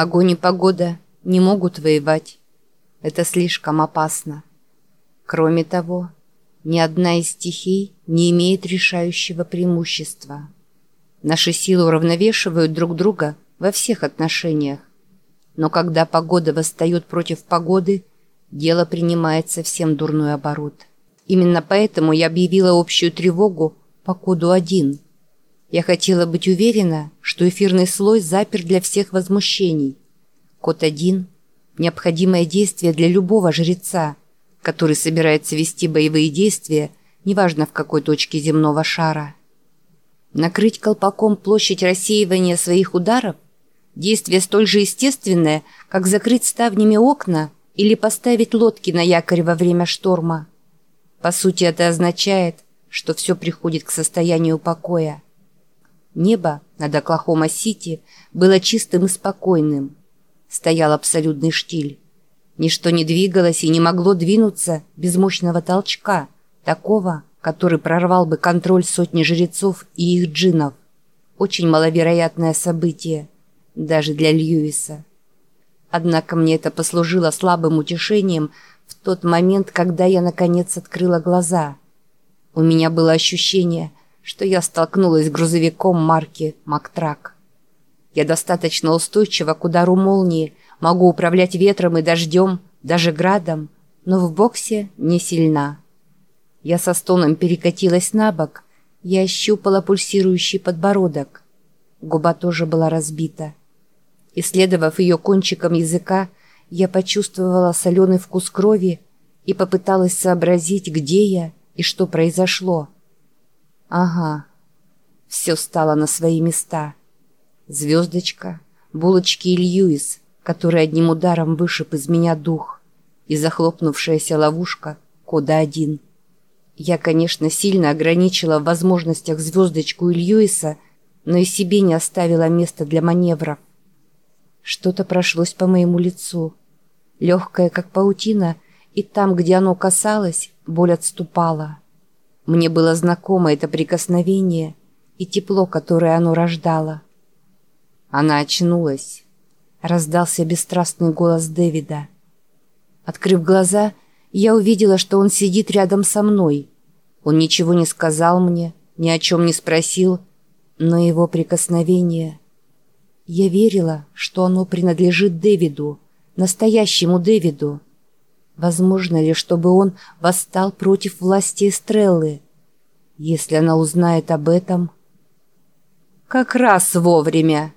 Огонь и погода не могут воевать. Это слишком опасно. Кроме того, ни одна из стихий не имеет решающего преимущества. Наши силы уравновешивают друг друга во всех отношениях. Но когда погода восстает против погоды, дело принимает совсем дурной оборот. Именно поэтому я объявила общую тревогу по коду 1. Я хотела быть уверена, что эфирный слой запер для всех возмущений. Код 1 – необходимое действие для любого жреца, который собирается вести боевые действия, неважно в какой точке земного шара. Накрыть колпаком площадь рассеивания своих ударов – Действие столь же естественное, как закрыть ставнями окна или поставить лодки на якорь во время шторма. По сути, это означает, что все приходит к состоянию покоя. Небо над Оклахома-Сити было чистым и спокойным. Стоял абсолютный штиль. Ничто не двигалось и не могло двинуться без мощного толчка, такого, который прорвал бы контроль сотни жрецов и их джинов. Очень маловероятное событие – даже для Льюиса. Однако мне это послужило слабым утешением в тот момент, когда я наконец открыла глаза. У меня было ощущение, что я столкнулась с грузовиком марки «Мактрак». Я достаточно устойчива к удару молнии, могу управлять ветром и дождем, даже градом, но в боксе не сильна. Я со стоном перекатилась на бок, я ощупала пульсирующий подбородок. Губа тоже была разбита. Исследовав ее кончиком языка, я почувствовала соленый вкус крови и попыталась сообразить, где я и что произошло. Ага, все стало на свои места. Звездочка, булочки и Льюис, который одним ударом вышиб из меня дух, и захлопнувшаяся ловушка кода один. Я, конечно, сильно ограничила в возможностях звездочку и Льюиса, но и себе не оставила места для маневров. Что-то прошлось по моему лицу. Легкое, как паутина, и там, где оно касалось, боль отступала. Мне было знакомо это прикосновение и тепло, которое оно рождало. Она очнулась. Раздался бесстрастный голос Дэвида. Открыв глаза, я увидела, что он сидит рядом со мной. Он ничего не сказал мне, ни о чем не спросил, но его прикосновение я верила, что оно принадлежит Дэвиду, настоящему Дэвиду. Возможно ли, чтобы он восстал против власти Эстреллы? Если она узнает об этом... «Как раз вовремя!»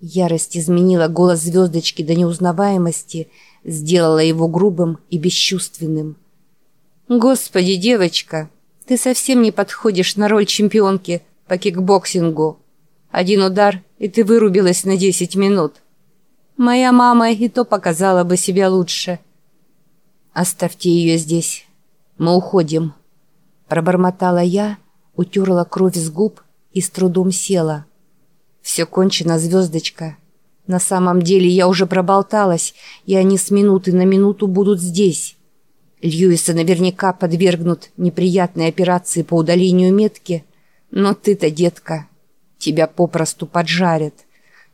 Ярость изменила голос звездочки до неузнаваемости, сделала его грубым и бесчувственным. «Господи, девочка, ты совсем не подходишь на роль чемпионки по кикбоксингу!» Один удар, и ты вырубилась на десять минут. Моя мама и то показала бы себя лучше. Оставьте ее здесь. Мы уходим. Пробормотала я, утерла кровь с губ и с трудом села. Все кончено, звездочка. На самом деле я уже проболталась, и они с минуты на минуту будут здесь. Льюиса наверняка подвергнут неприятной операции по удалению метки, но ты-то, детка, Тебя попросту поджарят.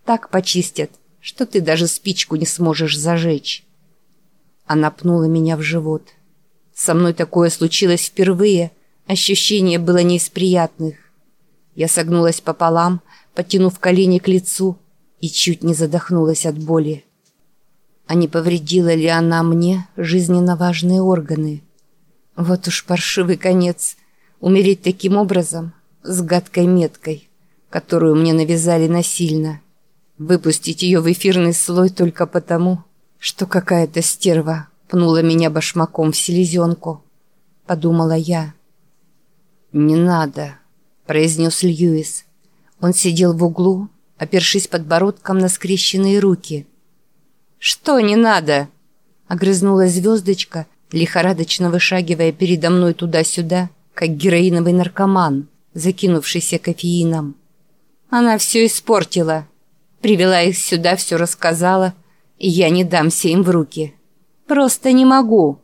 Так почистят, что ты даже спичку не сможешь зажечь. Она пнула меня в живот. Со мной такое случилось впервые. Ощущение было не из приятных. Я согнулась пополам, подтянув колени к лицу и чуть не задохнулась от боли. А не повредила ли она мне жизненно важные органы? Вот уж паршивый конец. Умереть таким образом, с гадкой меткой которую мне навязали насильно. Выпустить ее в эфирный слой только потому, что какая-то стерва пнула меня башмаком в селезенку. Подумала я. «Не надо», — произнес Льюис. Он сидел в углу, опершись подбородком на скрещенные руки. «Что не надо?» — огрызнулась звездочка, лихорадочно вышагивая передо мной туда-сюда, как героиновый наркоман, закинувшийся кофеином. Она все испортила. Привела их сюда, все рассказала, я не дамся им в руки. Просто не могу.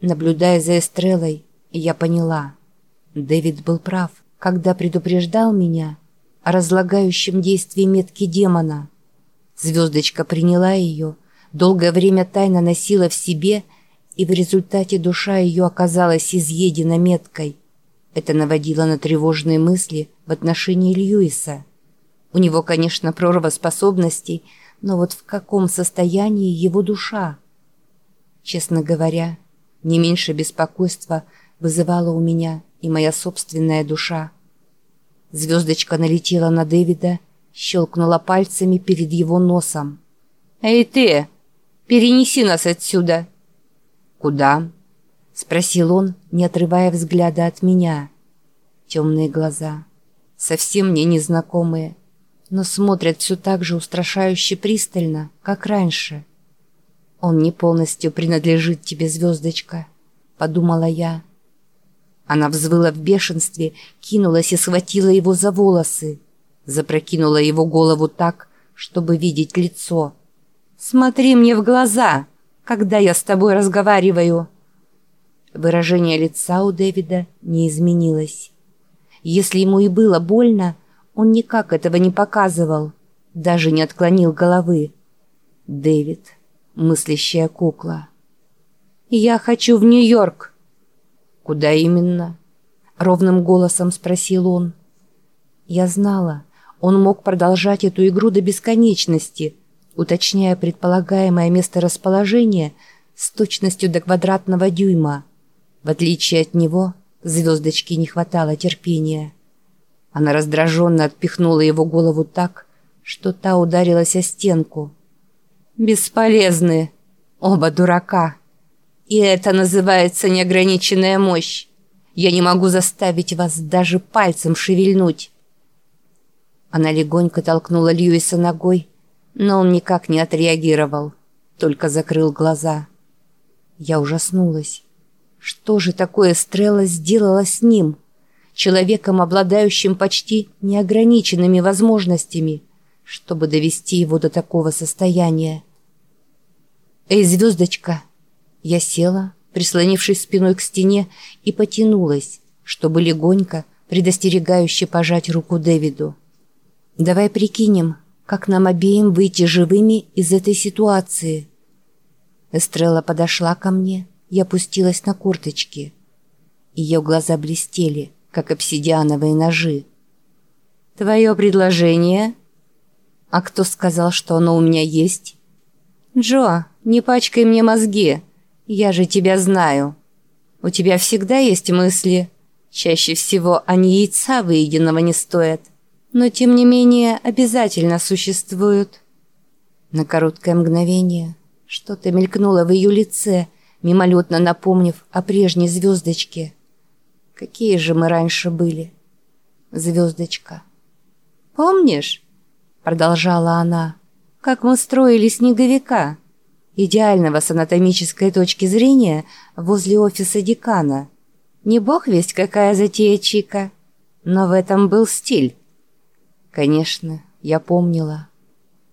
Наблюдая за Эстрелой, я поняла. Дэвид был прав, когда предупреждал меня о разлагающем действии метки демона. Звездочка приняла ее, долгое время тайно носила в себе, и в результате душа ее оказалась изъедена меткой. Это наводило на тревожные мысли в отношении Льюиса. У него, конечно, прорва способностей, но вот в каком состоянии его душа? Честно говоря, не меньше беспокойства вызывала у меня и моя собственная душа. Звездочка налетела на Дэвида, щелкнула пальцами перед его носом. «Эй ты, перенеси нас отсюда!» «Куда?» — спросил он, не отрывая взгляда от меня. Темные глаза, совсем мне незнакомые, но смотрят все так же устрашающе пристально, как раньше. «Он не полностью принадлежит тебе, звездочка», — подумала я. Она взвыла в бешенстве, кинулась и схватила его за волосы. Запрокинула его голову так, чтобы видеть лицо. «Смотри мне в глаза, когда я с тобой разговариваю!» Выражение лица у Дэвида не изменилось. Если ему и было больно, он никак этого не показывал, даже не отклонил головы. Дэвид, мыслящая кукла. «Я хочу в Нью-Йорк!» «Куда именно?» — ровным голосом спросил он. Я знала, он мог продолжать эту игру до бесконечности, уточняя предполагаемое месторасположение с точностью до квадратного дюйма. В отличие от него, звездочке не хватало терпения. Она раздраженно отпихнула его голову так, что та ударилась о стенку. «Бесполезны! Оба дурака!» И это называется неограниченная мощь. Я не могу заставить вас даже пальцем шевельнуть. Она легонько толкнула Льюиса ногой, но он никак не отреагировал, только закрыл глаза. Я ужаснулась. Что же такое Стрелла сделала с ним? Человеком, обладающим почти неограниченными возможностями, чтобы довести его до такого состояния. «Эй, звездочка!» Я села, прислонившись спиной к стене, и потянулась, чтобы легонько, предостерегающе пожать руку Дэвиду. «Давай прикинем, как нам обеим выйти живыми из этой ситуации». Эстрелла подошла ко мне и опустилась на курточки. Ее глаза блестели, как обсидиановые ножи. «Твое предложение?» «А кто сказал, что оно у меня есть?» «Джо, не пачкай мне мозги!» Я же тебя знаю. У тебя всегда есть мысли. Чаще всего они яйца выеденного не стоят. Но тем не менее обязательно существуют. На короткое мгновение что-то мелькнуло в ее лице, мимолетно напомнив о прежней звездочке. Какие же мы раньше были? Звездочка. «Помнишь?» — продолжала она. «Как мы строили снеговика?» идеального с анатомической точки зрения возле офиса декана. Не бог весть какая затея Чика, но в этом был стиль. Конечно, я помнила.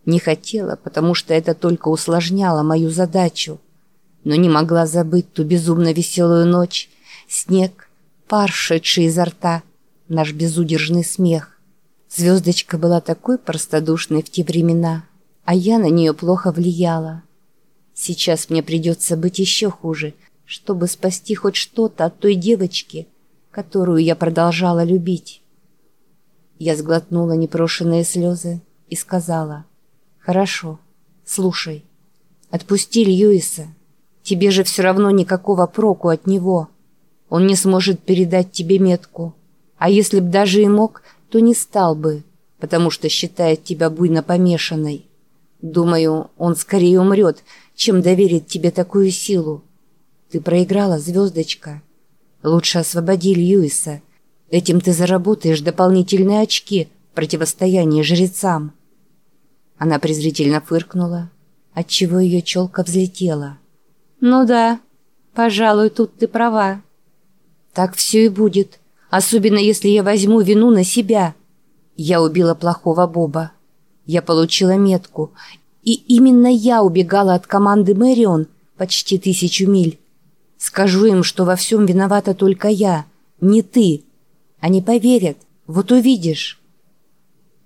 Не хотела, потому что это только усложняло мою задачу. Но не могла забыть ту безумно веселую ночь, снег, пар, шедший изо рта, наш безудержный смех. Звездочка была такой простодушной в те времена, а я на нее плохо влияла. Сейчас мне придется быть еще хуже, чтобы спасти хоть что-то от той девочки, которую я продолжала любить. Я сглотнула непрошенные слезы и сказала, «Хорошо, слушай, отпусти Льюиса. Тебе же все равно никакого проку от него. Он не сможет передать тебе метку. А если б даже и мог, то не стал бы, потому что считает тебя буйно помешанной. Думаю, он скорее умрет, чем доверить тебе такую силу. Ты проиграла, звездочка. Лучше освободи Льюиса. Этим ты заработаешь дополнительные очки в противостоянии жрецам. Она презрительно фыркнула, отчего ее челка взлетела. «Ну да, пожалуй, тут ты права. Так все и будет, особенно если я возьму вину на себя. Я убила плохого Боба. Я получила метку, и именно я убегала от команды Мэрион почти тысячу миль. Скажу им, что во всем виновата только я, не ты. Они поверят, вот увидишь.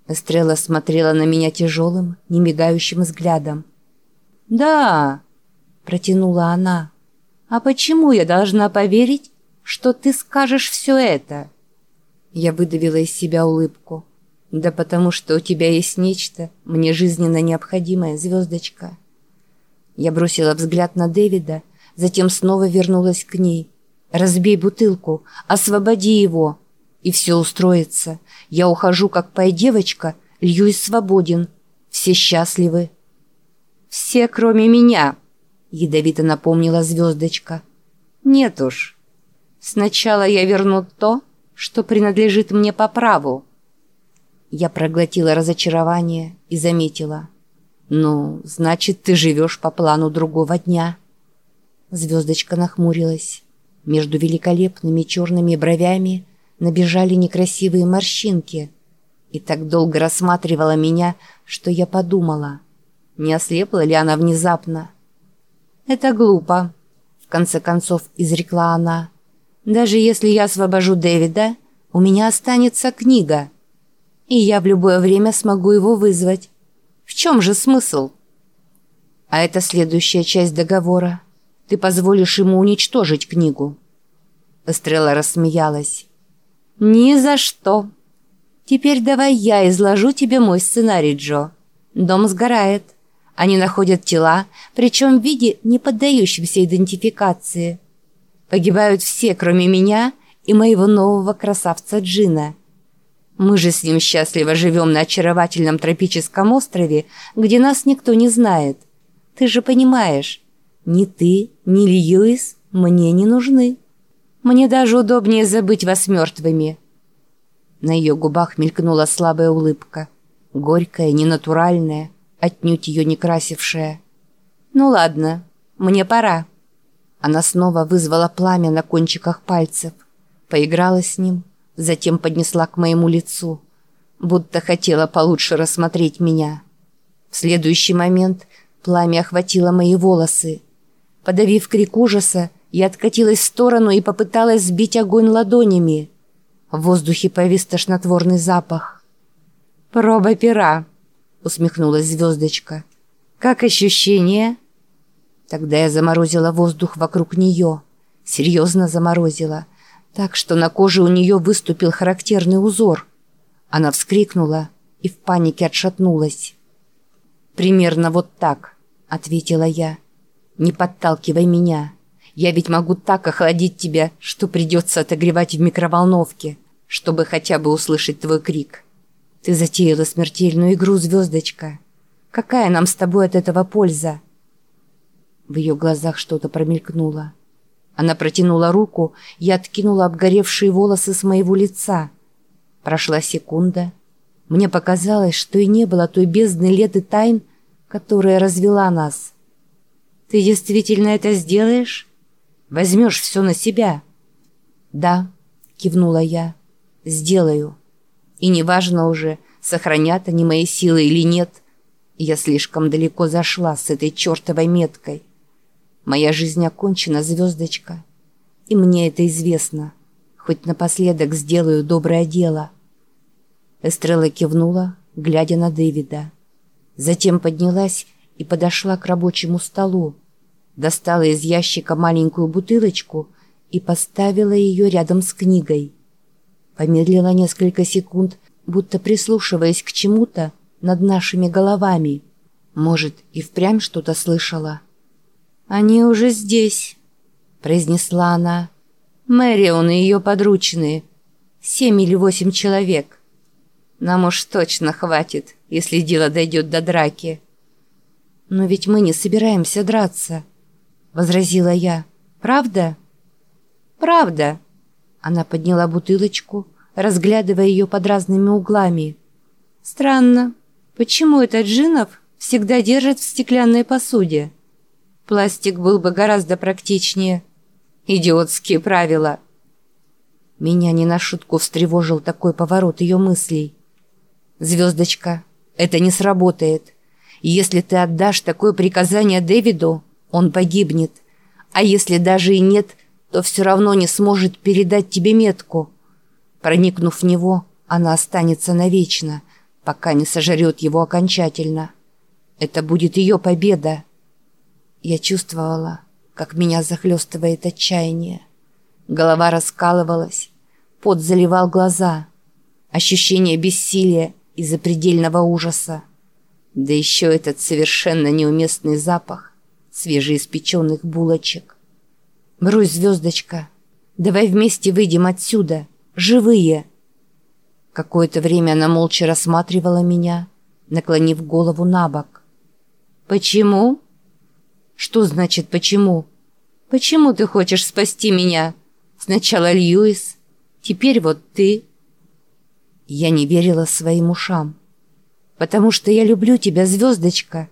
Эстрелла смотрела на меня тяжелым, немигающим взглядом. «Да», — протянула она, — «а почему я должна поверить, что ты скажешь все это?» Я выдавила из себя улыбку. «Да потому что у тебя есть нечто, мне жизненно необходимое, звездочка». Я бросила взгляд на Дэвида, затем снова вернулась к ней. «Разбей бутылку, освободи его!» И все устроится. Я ухожу, как пой девочка, Льюис свободен. Все счастливы. «Все, кроме меня», — ядовито напомнила звездочка. «Нет уж. Сначала я верну то, что принадлежит мне по праву». Я проглотила разочарование и заметила. «Ну, значит, ты живешь по плану другого дня». Звездочка нахмурилась. Между великолепными черными бровями набежали некрасивые морщинки. И так долго рассматривала меня, что я подумала, не ослепла ли она внезапно. «Это глупо», — в конце концов изрекла она. «Даже если я освобожу Дэвида, у меня останется книга, и я в любое время смогу его вызвать. В чем же смысл?» «А это следующая часть договора», ты позволишь ему уничтожить книгу». Эстрелла рассмеялась. «Ни за что. Теперь давай я изложу тебе мой сценарий, Джо. Дом сгорает. Они находят тела, причем в виде, не поддающемся идентификации. Погибают все, кроме меня и моего нового красавца Джина. Мы же с ним счастливо живем на очаровательном тропическом острове, где нас никто не знает. Ты же понимаешь, ни ты, ни Льюис мне не нужны. Мне даже удобнее забыть вас мертвыми». На ее губах мелькнула слабая улыбка. Горькая, ненатуральная, отнюдь ее не красившая. «Ну ладно, мне пора». Она снова вызвала пламя на кончиках пальцев, поиграла с ним, затем поднесла к моему лицу, будто хотела получше рассмотреть меня. В следующий момент пламя охватило мои волосы, Подавив крик ужаса, я откатилась в сторону и попыталась сбить огонь ладонями. В воздухе повис тошнотворный запах. «Проба пера», — усмехнулась звездочка. «Как ощущение?» Тогда я заморозила воздух вокруг нее. Серьезно заморозила. Так что на коже у нее выступил характерный узор. Она вскрикнула и в панике отшатнулась. «Примерно вот так», — ответила я. «Не подталкивай меня. Я ведь могу так охладить тебя, что придется отогревать в микроволновке, чтобы хотя бы услышать твой крик. Ты затеяла смертельную игру, звездочка. Какая нам с тобой от этого польза?» В ее глазах что-то промелькнуло. Она протянула руку и откинула обгоревшие волосы с моего лица. Прошла секунда. Мне показалось, что и не было той бездны лет и тайн, которая развела нас. Ты действительно это сделаешь? Возьмешь все на себя?» «Да», — кивнула я, — «сделаю. И неважно уже, сохранят они мои силы или нет. Я слишком далеко зашла с этой чертовой меткой. Моя жизнь окончена, звездочка. И мне это известно. Хоть напоследок сделаю доброе дело». Эстрелла кивнула, глядя на Дэвида. Затем поднялась и подошла к рабочему столу, достала из ящика маленькую бутылочку и поставила ее рядом с книгой. Помедлила несколько секунд, будто прислушиваясь к чему-то над нашими головами. Может, и впрямь что-то слышала. «Они уже здесь», — произнесла она. «Мэрион и ее подручные. Семь или восемь человек. Нам уж точно хватит, если дело дойдет до драки». «Но ведь мы не собираемся драться», — возразила я. «Правда?» «Правда». Она подняла бутылочку, разглядывая ее под разными углами. «Странно. Почему этот Джинов всегда держит в стеклянной посуде? Пластик был бы гораздо практичнее. Идиотские правила». Меня не на шутку встревожил такой поворот ее мыслей. «Звездочка, это не сработает. Если ты отдашь такое приказание Дэвиду, он погибнет. А если даже и нет, то все равно не сможет передать тебе метку. Проникнув в него, она останется навечно, пока не сожрет его окончательно. Это будет ее победа. Я чувствовала, как меня захлестывает отчаяние. Голова раскалывалась, пот заливал глаза, ощущение бессилия и запредельного ужаса. Да еще этот совершенно неуместный запах свежеиспеченных булочек. «Брось, звездочка, давай вместе выйдем отсюда, живые!» Какое-то время она молча рассматривала меня, наклонив голову на бок. «Почему?» «Что значит «почему»?» «Почему ты хочешь спасти меня? Сначала Льюис, теперь вот ты». Я не верила своим ушам. «Потому что я люблю тебя, звездочка.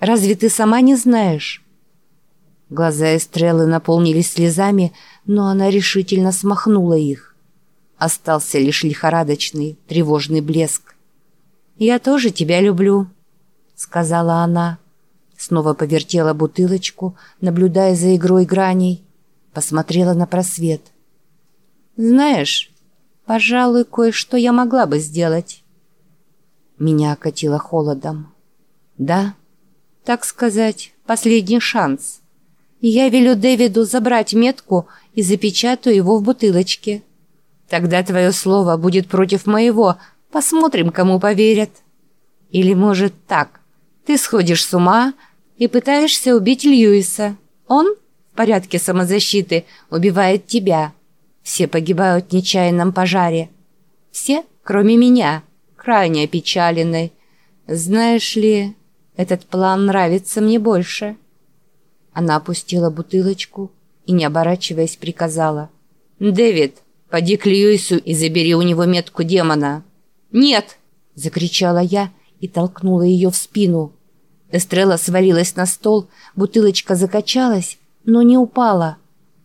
Разве ты сама не знаешь?» Глаза Эстреллы наполнились слезами, но она решительно смахнула их. Остался лишь лихорадочный, тревожный блеск. «Я тоже тебя люблю», — сказала она. Снова повертела бутылочку, наблюдая за игрой граней. Посмотрела на просвет. «Знаешь, пожалуй, кое-что я могла бы сделать». Меня окатило холодом. «Да, так сказать, последний шанс. Я велю Дэвиду забрать метку и запечатаю его в бутылочке. Тогда твое слово будет против моего. Посмотрим, кому поверят. Или, может, так. Ты сходишь с ума, и пытаешься убить Льюиса. Он, в порядке самозащиты, убивает тебя. Все погибают в нечаянном пожаре. Все, кроме меня, крайне опечаленной. Знаешь ли, этот план нравится мне больше». Она опустила бутылочку и, не оборачиваясь, приказала. «Дэвид, поди к Льюису и забери у него метку демона». «Нет!» – закричала я и толкнула ее в спину. Эстрелла свалилась на стол, бутылочка закачалась, но не упала.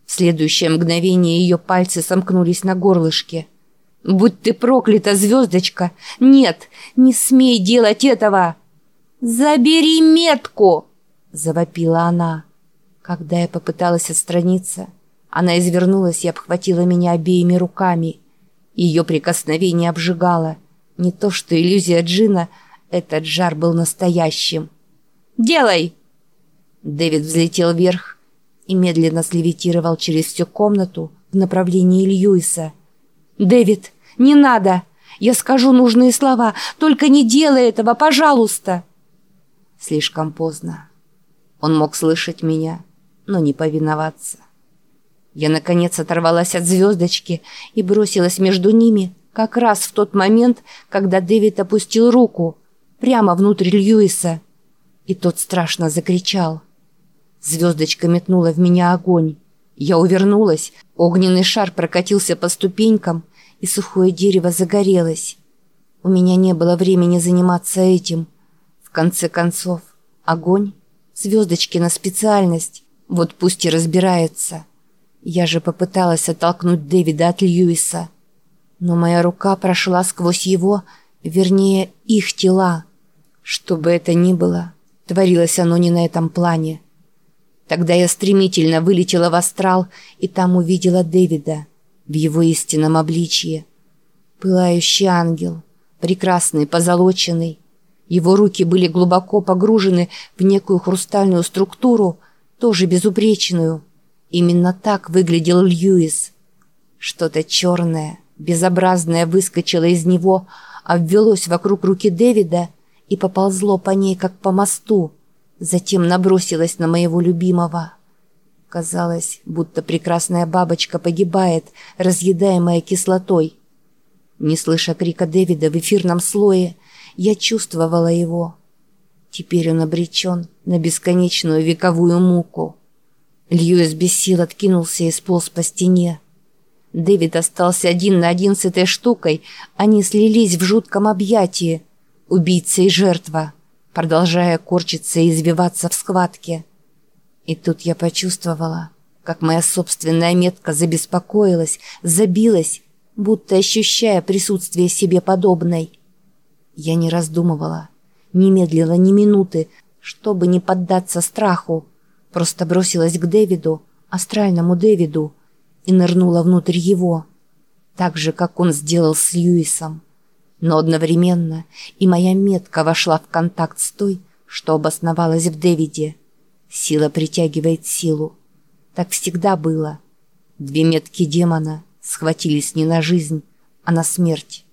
В следующее мгновение ее пальцы сомкнулись на горлышке. «Будь ты проклята, звездочка! Нет, не смей делать этого!» «Забери метку!» – завопила она. Когда я попыталась отстраниться, она извернулась и обхватила меня обеими руками. Ее прикосновение обжигало. Не то что иллюзия Джина, этот жар был настоящим. Делай!» Дэвид взлетел вверх и медленно слевитировал через всю комнату в направлении Льюиса. «Дэвид, не надо! Я скажу нужные слова, только не делай этого, пожалуйста!» Слишком поздно. Он мог слышать меня, но не повиноваться. Я, наконец, оторвалась от звездочки и бросилась между ними как раз в тот момент, когда Дэвид опустил руку прямо внутрь Льюиса и тот страшно закричал. Звездочка метнула в меня огонь. Я увернулась, огненный шар прокатился по ступенькам, и сухое дерево загорелось. У меня не было времени заниматься этим. В конце концов, огонь — звездочкина специальность, вот пусть и разбирается. Я же попыталась оттолкнуть Дэвида от Льюиса. Но моя рука прошла сквозь его, вернее, их тела. Что бы это ни было, Творилось оно не на этом плане. Тогда я стремительно вылетела в астрал и там увидела Дэвида в его истинном обличье. Пылающий ангел, прекрасный, позолоченный. Его руки были глубоко погружены в некую хрустальную структуру, тоже безупречную. Именно так выглядел Льюис. Что-то черное, безобразное выскочило из него, обвелось вокруг руки Дэвида — и поползло по ней, как по мосту, затем набросилось на моего любимого. Казалось, будто прекрасная бабочка погибает, разъедаемая кислотой. Не слыша крика Дэвида в эфирном слое, я чувствовала его. Теперь он обречен на бесконечную вековую муку. Льюис без сил откинулся и сполз по стене. Дэвид остался один на один с этой штукой, они слились в жутком объятии, убийца и жертва, продолжая корчиться и извиваться в схватке. И тут я почувствовала, как моя собственная метка забеспокоилась, забилась, будто ощущая присутствие себе подобной. Я не раздумывала, не медлила ни минуты, чтобы не поддаться страху, просто бросилась к Дэвиду, астральному Дэвиду, и нырнула внутрь его, так же, как он сделал с Льюисом. Но одновременно и моя метка вошла в контакт с той, что обосновалась в Дэвиде. Сила притягивает силу. Так всегда было. Две метки демона схватились не на жизнь, а на смерть.